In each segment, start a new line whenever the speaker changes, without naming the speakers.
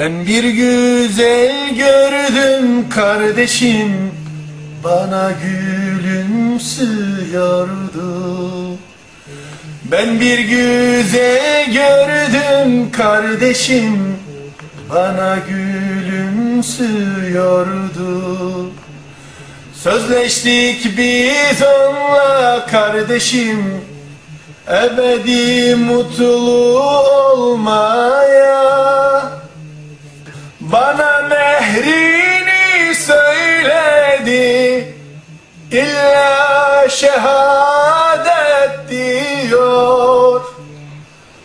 Ben bir güzel gördüm kardeşim Bana gülümsüyordu Ben bir güzel gördüm kardeşim Bana gülümsüyordu Sözleştik biz onunla kardeşim Ebedi mutlu olmaya İlla şehadet diyor.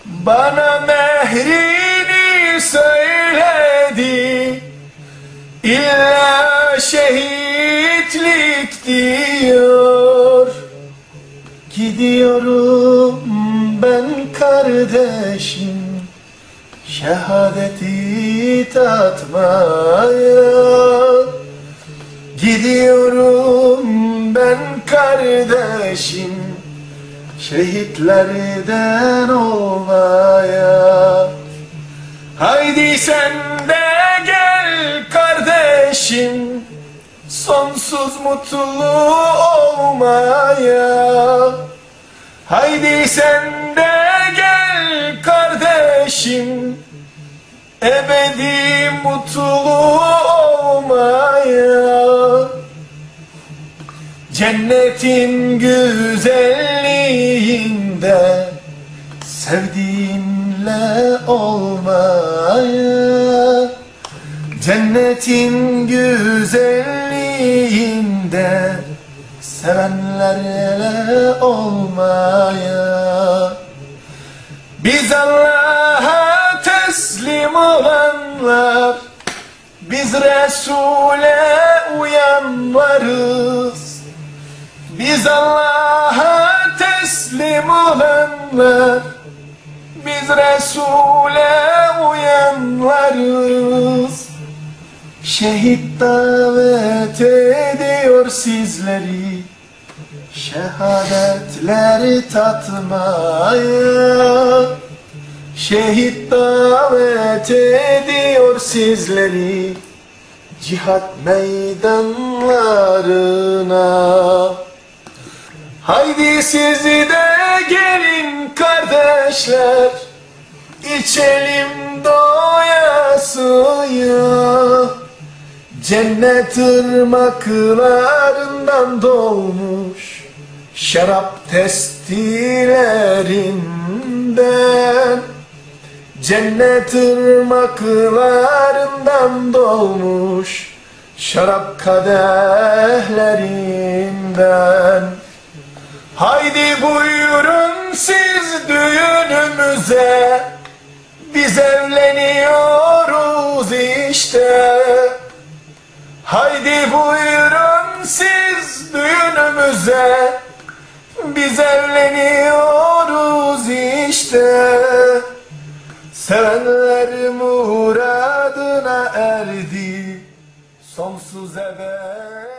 Bana mehrini söyledi. İlla şehitlik diyor. Gidiyorum ben kardeşim Şehadeti tatmaya. Gidiyorum kardeşim Şehitlerden olmaya Haydi sen de gel kardeşim Sonsuz mutlu olmaya. Haydi sen Cennetin güzelliğinde Sevdiğinle olmaya Cennetin güzelliğinde Sevenlerle olmaya. Biz Allah'a teslim olanlar Biz Resul'e uyanlarız Biz Allah'a teslim olanlar Biz Resul'e uyanlarız. Şehit davet ediyor sizleri Şehadetleri tatmaya. Şehit davet ediyor sizleri Cihat meydanlarına Haydi sizi de gelin kardeşler. İçelim doyasıya Cennet ırmaklarından dolmuş Şarap testilerinden. Cennet ırmaklarından dolmuş Şarap kadehlerinden Haydi buyurun siz düğünümüze. Biz evleniyoruz işte. Haydi buyurun siz düğünümüze. Biz evleniyoruz işte. Sevenler muradına erdi. Sonsuz ebed